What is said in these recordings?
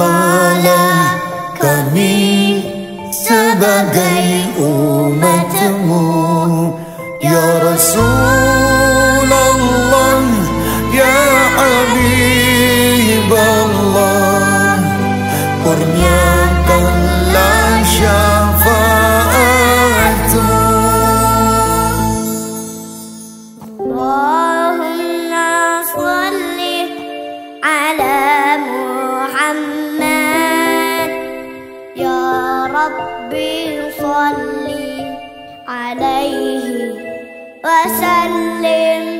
Mala kami sebagai umatmu Ya Rasul ربي صلي عليه وسلم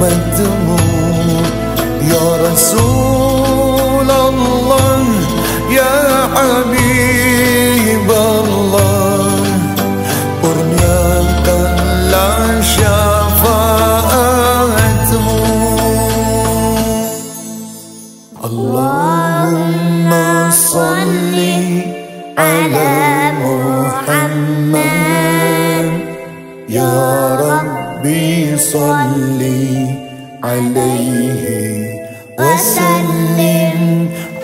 والدموع يا رسول الله يا حبيب الله أرنياك لا شفاعته اللهم صل على محمد يا رب ربي صلي عليه وسلم